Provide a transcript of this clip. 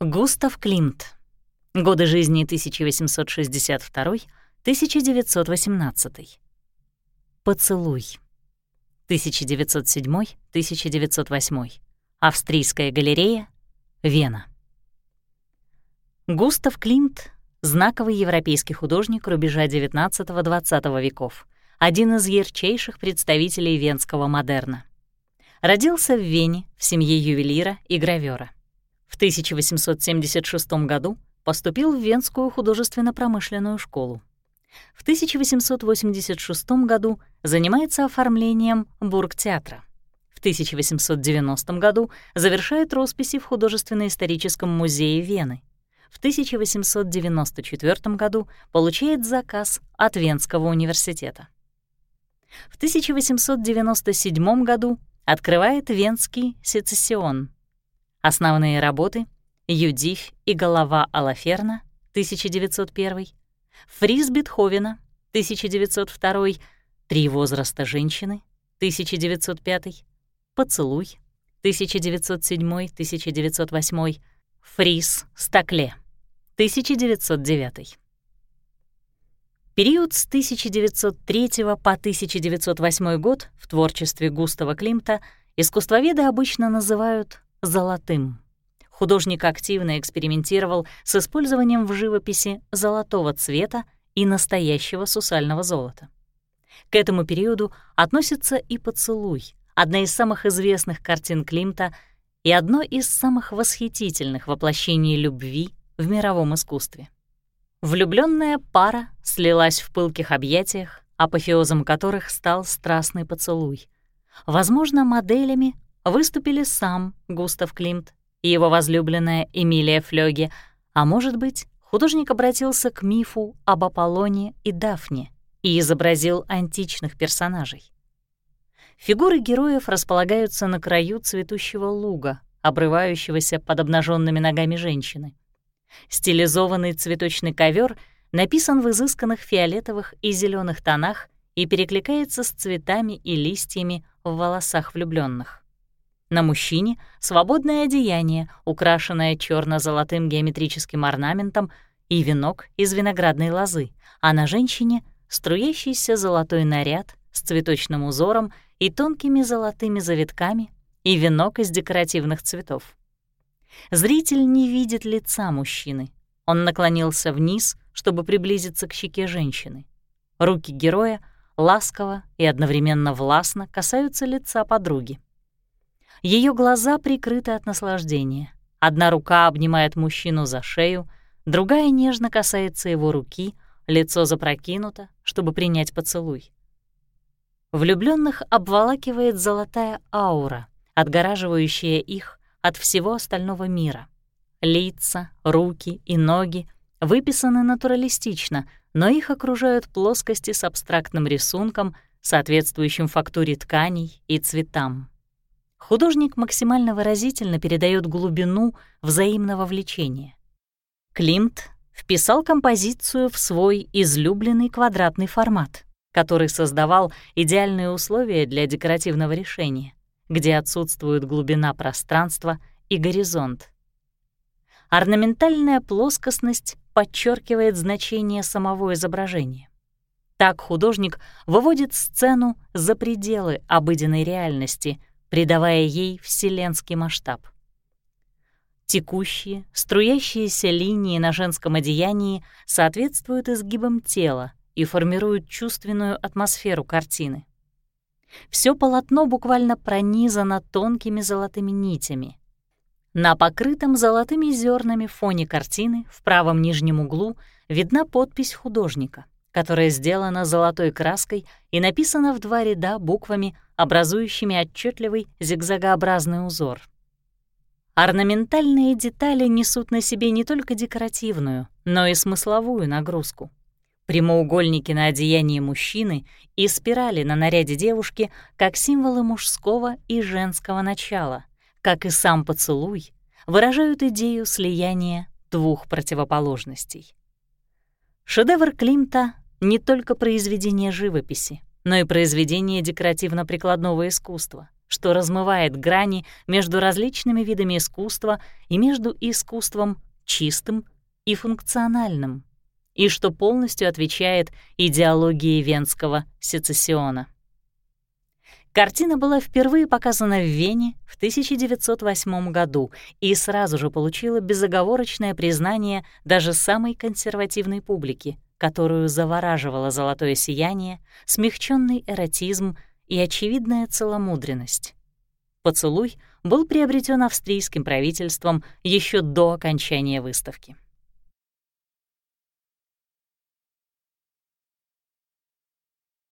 Густав Климт. Годы жизни 1862-1918. Поцелуй. 1907-1908. Австрийская галерея, Вена. Густав Климт — знаковый европейский художник рубежа XIX-XX веков, один из ярчайших представителей венского модерна. Родился в Вене в семье ювелира и гравера. В 1876 году поступил в Венскую художественно-промышленную школу. В 1886 году занимается оформлением бургтеатра. В 1890 году завершает росписи в художественно-историческом музее Вены. В 1894 году получает заказ от Венского университета. В 1897 году открывает Венский сецессион — Основные работы. «Юдифь и голова Алаферна» 1901, «Фриз Бетховена» 1902, «Три возраста женщины» 1905, «Поцелуй» 1907-1908, «Фриз Стакле» 1909. Период с 1903 по 1908 год в творчестве Густава Климта искусствоведы обычно называют золотым. Художник активно экспериментировал с использованием в живописи золотого цвета и настоящего сусального золота. К этому периоду относится и «Поцелуй», одна из самых известных картин Климта и одно из самых восхитительных воплощений любви в мировом искусстве. Влюбленная пара слилась в пылких объятиях, апофеозом которых стал страстный поцелуй. Возможно, моделями выступили сам Густав Климт и его возлюбленная Эмилия Флёге, а может быть, художник обратился к мифу об Аполлоне и Дафне и изобразил античных персонажей. Фигуры героев располагаются на краю цветущего луга, обрывающегося под обнаженными ногами женщины. Стилизованный цветочный ковер написан в изысканных фиолетовых и зеленых тонах и перекликается с цветами и листьями в волосах влюбленных. На мужчине — свободное одеяние, украшенное черно золотым геометрическим орнаментом и венок из виноградной лозы, а на женщине — струящийся золотой наряд с цветочным узором и тонкими золотыми завитками и венок из декоративных цветов. Зритель не видит лица мужчины. Он наклонился вниз, чтобы приблизиться к щеке женщины. Руки героя ласково и одновременно властно касаются лица подруги. Ее глаза прикрыты от наслаждения. Одна рука обнимает мужчину за шею, другая нежно касается его руки, лицо запрокинуто, чтобы принять поцелуй. Влюбленных обволакивает золотая аура, отгораживающая их от всего остального мира. Лица, руки и ноги выписаны натуралистично, но их окружают плоскости с абстрактным рисунком, соответствующим фактуре тканей и цветам. Художник максимально выразительно передает глубину взаимного влечения. Климт вписал композицию в свой излюбленный квадратный формат, который создавал идеальные условия для декоративного решения, где отсутствует глубина пространства и горизонт. Орнаментальная плоскостность подчеркивает значение самого изображения. Так художник выводит сцену за пределы обыденной реальности, придавая ей вселенский масштаб. Текущие, струящиеся линии на женском одеянии соответствуют изгибам тела и формируют чувственную атмосферу картины. Все полотно буквально пронизано тонкими золотыми нитями. На покрытом золотыми зернами фоне картины в правом нижнем углу видна подпись художника — которая сделана золотой краской и написана в два ряда буквами, образующими отчетливый зигзагообразный узор. Орнаментальные детали несут на себе не только декоративную, но и смысловую нагрузку. Прямоугольники на одеянии мужчины и спирали на наряде девушки как символы мужского и женского начала, как и сам поцелуй, выражают идею слияния двух противоположностей. Шедевр Климта не только произведение живописи, но и произведение декоративно-прикладного искусства, что размывает грани между различными видами искусства и между искусством чистым и функциональным, и что полностью отвечает идеологии венского сецессиона. Картина была впервые показана в Вене в 1908 году и сразу же получила безоговорочное признание даже самой консервативной публики, которую завораживало золотое сияние, смягченный эротизм и очевидная целомудренность. Поцелуй был приобретен австрийским правительством еще до окончания выставки.